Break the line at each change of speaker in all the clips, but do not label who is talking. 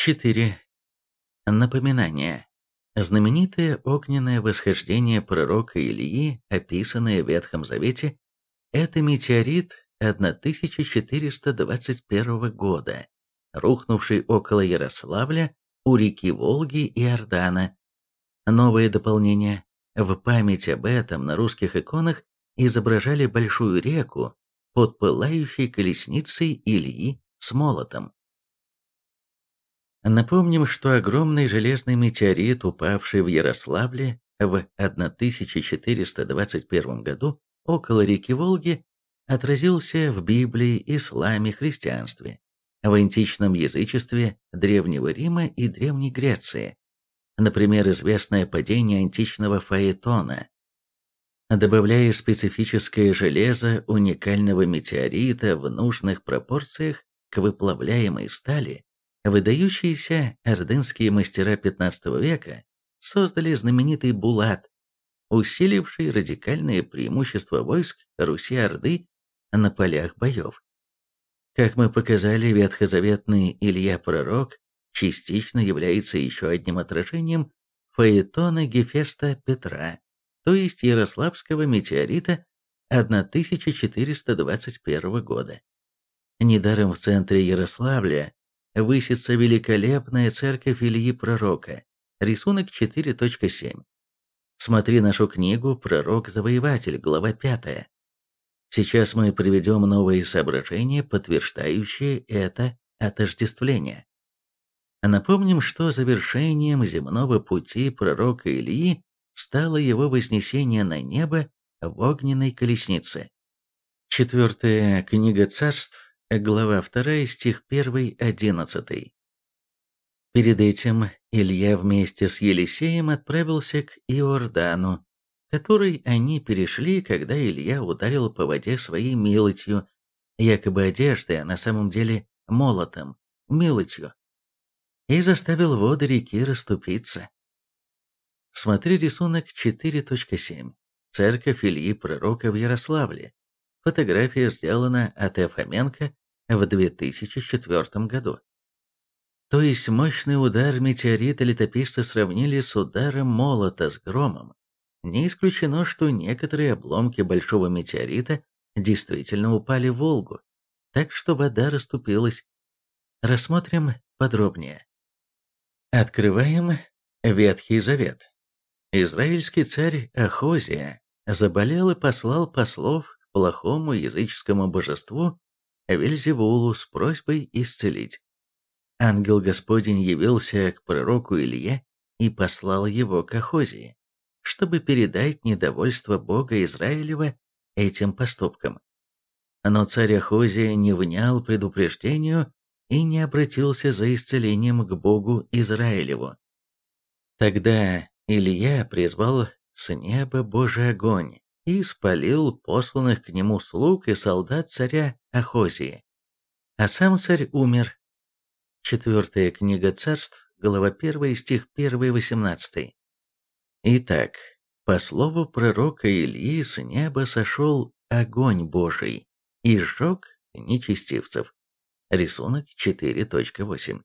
4. Напоминание. Знаменитое огненное восхождение пророка Ильи, описанное в Ветхом Завете, это метеорит 1421 года, рухнувший около Ярославля у реки Волги и Ордана. Новое дополнение. В память об этом на русских иконах изображали большую реку под пылающей колесницей Ильи с молотом. Напомним, что огромный железный метеорит, упавший в Ярославле в 1421 году около реки Волги, отразился в Библии, исламе, христианстве, в античном язычестве Древнего Рима и Древней Греции. Например, известное падение античного фаэтона. Добавляя специфическое железо уникального метеорита в нужных пропорциях к выплавляемой стали, Выдающиеся ордынские мастера XV века создали знаменитый булат, усиливший радикальные преимущества войск Руси-Орды на полях боев. Как мы показали, ветхозаветный Илья Пророк частично является еще одним отражением фаэтона Гефеста Петра, то есть Ярославского метеорита 1421 года. Недаром в центре Ярославля высится великолепная церковь Ильи Пророка, рисунок 4.7. Смотри нашу книгу «Пророк-завоеватель», глава 5. Сейчас мы приведем новые соображения, подтверждающие это отождествление. Напомним, что завершением земного пути пророка Ильи стало его вознесение на небо в огненной колеснице. Четвертая книга царств, глава 2, стих 1, 11. Перед этим Илья вместе с Елисеем отправился к Иордану, который они перешли, когда Илья ударил по воде своей милотью, якобы одеждой, а на самом деле молотом, милотью, и заставил воды реки расступиться. Смотри рисунок 4.7. Церковь Ильи Пророка в Ярославле. Фотография сделана от Фоменко в 2004 году. То есть мощный удар метеорита летописцы сравнили с ударом молота с громом. Не исключено, что некоторые обломки большого метеорита действительно упали в Волгу, так что вода расступилась. Рассмотрим подробнее. Открываем Ветхий Завет. Израильский царь Ахозия заболел и послал послов плохому языческому божеству Вельзевулу с просьбой исцелить. Ангел Господень явился к пророку Илье и послал его к Ахозии, чтобы передать недовольство Бога Израилева этим поступком. Но царь Ахозия не внял предупреждению и не обратился за исцелением к Богу Израилеву. Тогда Илья призвал с неба Божий огонь, и спалил посланных к нему слуг и солдат царя Ахозии. А сам царь умер. Четвертая книга царств, глава 1, стих 1, 18. Итак, по слову пророка Ильи с неба сошел огонь Божий и сжег нечестивцев. Рисунок 4.8.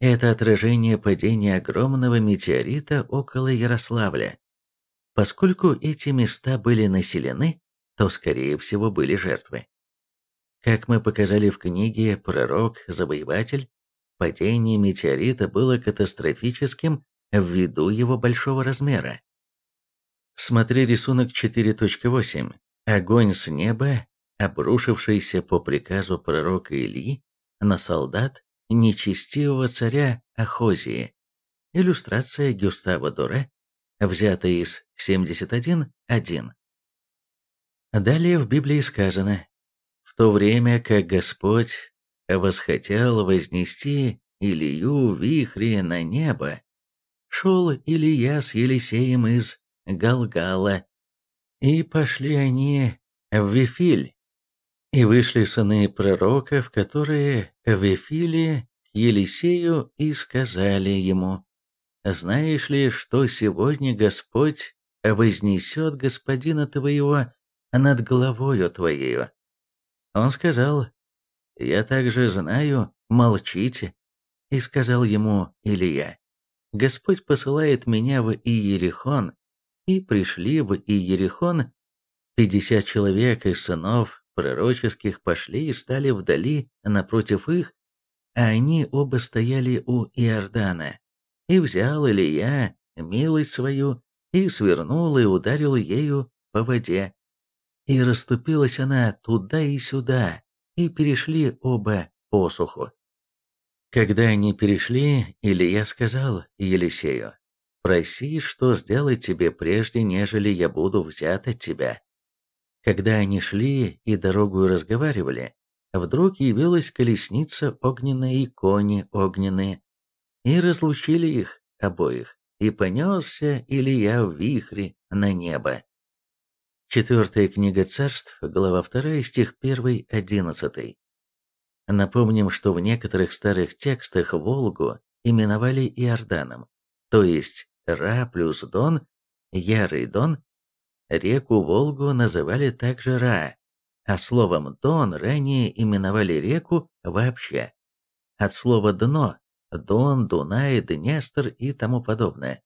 Это отражение падения огромного метеорита около Ярославля, Поскольку эти места были населены, то, скорее всего, были жертвы. Как мы показали в книге «Пророк-завоеватель», падение метеорита было катастрофическим ввиду его большого размера. Смотри рисунок 4.8. Огонь с неба, обрушившийся по приказу пророка Ильи на солдат нечестивого царя Ахозии. Иллюстрация Гюстава Доре взято из 71.1. Далее в Библии сказано, «В то время, как Господь восхотел вознести Илью в вихре на небо, шел Илья с Елисеем из Галгала, и пошли они в Вифиль, и вышли сыны пророков, которые в Вифиле к Елисею и сказали ему, знаешь ли, что сегодня Господь вознесет господина твоего над головою твоею? Он сказал, я также знаю, молчите. И сказал ему Илья, «Господь посылает меня в Иерихон». И пришли в Иерихон. Пятьдесят человек из сынов пророческих пошли и стали вдали напротив их, а они оба стояли у Иордана. И взял Илья милость свою, и свернул и ударил ею по воде. И расступилась она туда и сюда, и перешли оба посуху. Когда они перешли, Илья сказал Елисею, «Проси, что сделать тебе прежде, нежели я буду взят от тебя». Когда они шли и дорогу разговаривали, вдруг явилась колесница огненная и кони огненные, и разлучили их обоих, и понесся Илья в вихре на небо. Четвертая книга царств, глава 2, стих 1, 11. Напомним, что в некоторых старых текстах Волгу именовали Иорданом, то есть Ра плюс Дон, Ярый Дон. Реку Волгу называли также Ра, а словом Дон ранее именовали реку вообще. От слова «дно» – Дон, Дунай, Днестр и тому подобное.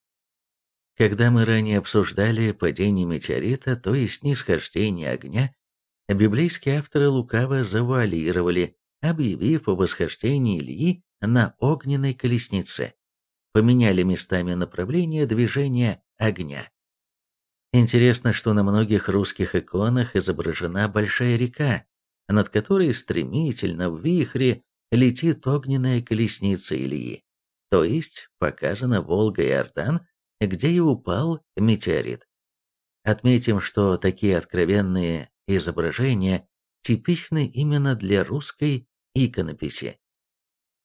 Когда мы ранее обсуждали падение метеорита, то есть нисхождение огня, библейские авторы лукаво завуалировали, объявив о восхождении Ильи на огненной колеснице, поменяли местами направление движения огня. Интересно, что на многих русских иконах изображена большая река, над которой стремительно в вихре летит огненная колесница Ильи, то есть показана Волга и Ордан, где и упал метеорит. Отметим, что такие откровенные изображения типичны именно для русской иконописи.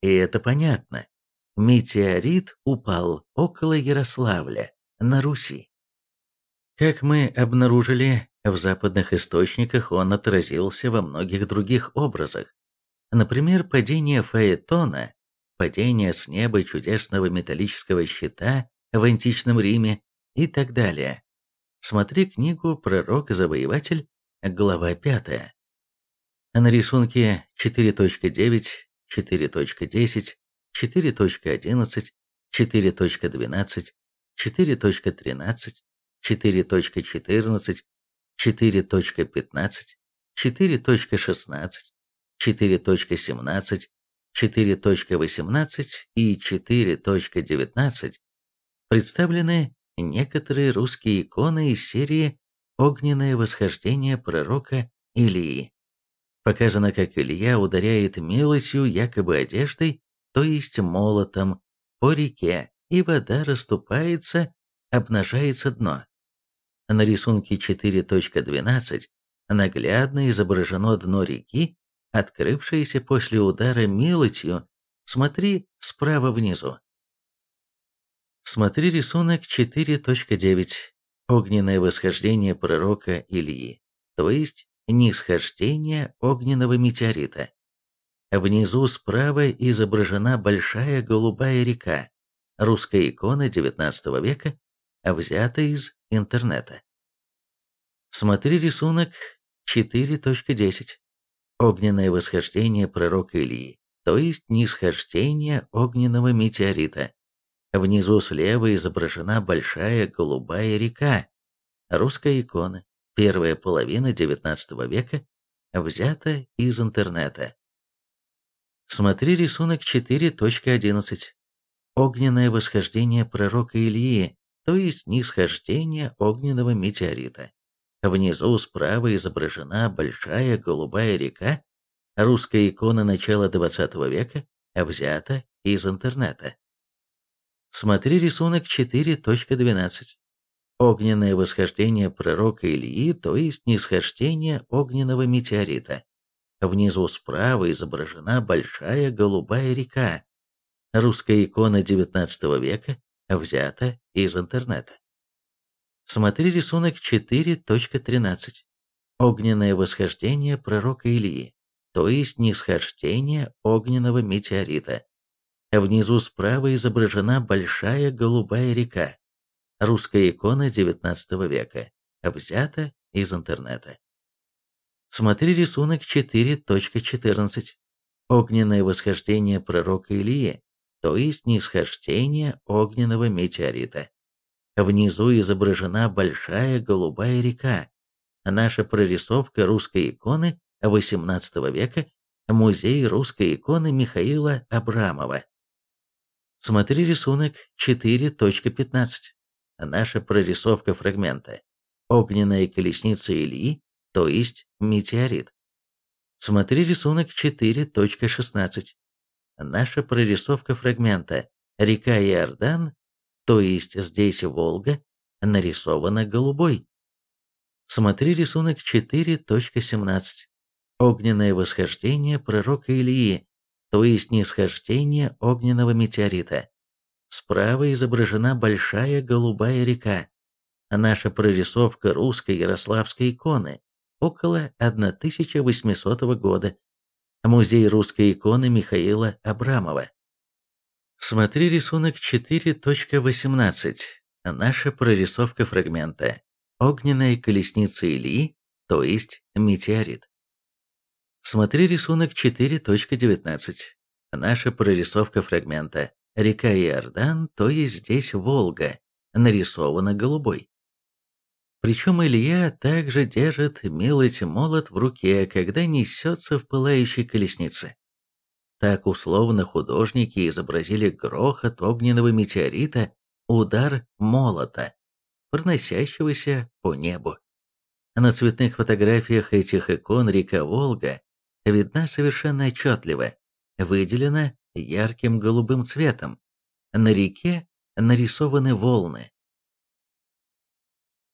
И это понятно. Метеорит упал около Ярославля, на Руси. Как мы обнаружили, в западных источниках он отразился во многих других образах. Например, падение Фаэтона, падение с неба чудесного металлического щита в античном Риме и так далее. Смотри книгу «Пророк-завоеватель», глава 5. На рисунке 4.9, 4.10, 4.11, 4.12, 4.13, 4.14, 4.15, 4.16, 4.17, 4.18 и 4.19 представлены некоторые русские иконы из серии «Огненное восхождение пророка Илии». Показано, как Илья ударяет милостью якобы одеждой, то есть молотом, по реке, и вода расступается, обнажается дно. На рисунке 4.12 наглядно изображено дно реки, открывшееся после удара милостью, смотри справа внизу. Смотри рисунок 4.9. Огненное восхождение пророка Ильи, то есть нисхождение огненного метеорита. Внизу справа изображена большая голубая река, русская икона XIX века, взята из интернета. Смотри рисунок 4.10. Огненное восхождение пророка Ильи, то есть нисхождение огненного метеорита. Внизу слева изображена большая голубая река. Русская икона, первая половина XIX века, взята из интернета. Смотри рисунок 4.11. Огненное восхождение пророка Ильи, то есть нисхождение огненного метеорита. Внизу справа изображена большая голубая река, русская икона начала XX века, взята из интернета. Смотри рисунок 4.12. Огненное восхождение пророка Ильи, то есть нисхождение огненного метеорита. Внизу справа изображена большая голубая река. Русская икона XIX века, взята из интернета. Смотри рисунок 4.13. Огненное восхождение пророка Ильи, то есть нисхождение огненного метеорита. Внизу справа изображена большая голубая река. Русская икона XIX века. Взята из интернета. Смотри рисунок 4.14. Огненное восхождение пророка Илии, то есть нисхождение огненного метеорита. Внизу изображена большая голубая река. Наша прорисовка русской иконы XVIII века, музей русской иконы Михаила Абрамова. Смотри рисунок 4.15. Наша прорисовка фрагмента. Огненная колесница Ильи, то есть метеорит. Смотри рисунок 4.16. Наша прорисовка фрагмента. Река Иордан, то есть здесь Волга, нарисована голубой. Смотри рисунок 4.17. Огненное восхождение пророка Ильи, то есть нисхождение огненного метеорита. Справа изображена большая голубая река. Наша прорисовка русской ярославской иконы около 1800 года. Музей русской иконы Михаила Абрамова. Смотри рисунок 4.18. Наша прорисовка фрагмента. Огненная колесница Ильи, то есть метеорит. Смотри рисунок 4.19. Наша прорисовка фрагмента. Река Иордан, то есть здесь Волга, нарисована голубой. Причем Илья также держит мелоть молот в руке, когда несется в пылающей колеснице. Так условно художники изобразили грохот огненного метеорита, удар молота, проносящегося по небу. На цветных фотографиях этих икон река Волга видна совершенно отчетливо, выделена ярким голубым цветом. На реке нарисованы волны,